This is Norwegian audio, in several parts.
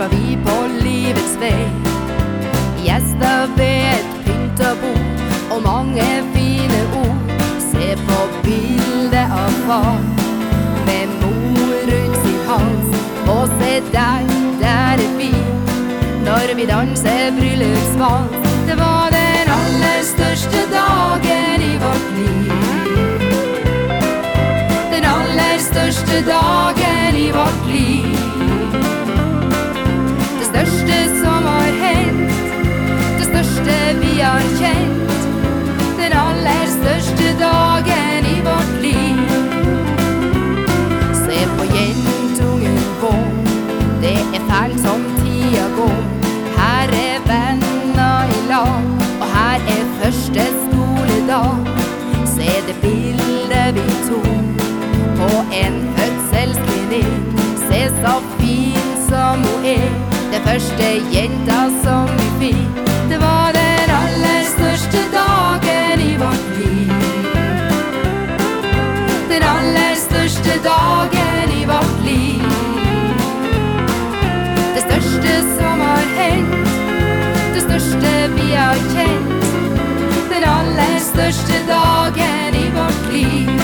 Var vi på livets vei. Gjester ved et pynta bord og mange fine ord. Se på bildet av far med mor rundt sin hals. Og se der, der er vi når vi danser bryllupsvals. Det var den aller største dagen i vårt liv. Den aller største dagen vi to på en fødselsklinikk. Se så fin som hun er, den første jenta som vi fikk. Det var den aller største dagen i vårt liv. Den aller største dagen i vårt liv. Det største som har hendt, det største vi har kjent. Den aller største dagen i vårt liv.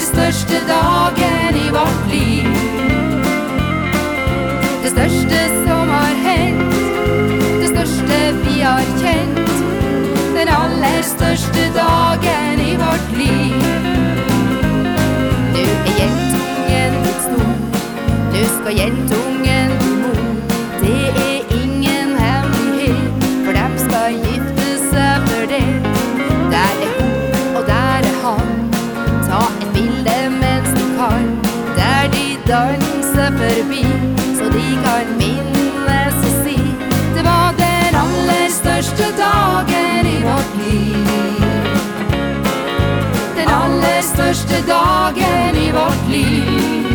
Aller største dagen i vårt liv. Det største som har hendt, det største vi har kjent. Den aller største dagen i vårt liv. Nå er jentungen stor, nå skal jentungen danser forbi, så de kan minnes og si det var den aller største dagen i vårt liv. Den aller største dagen i vårt liv.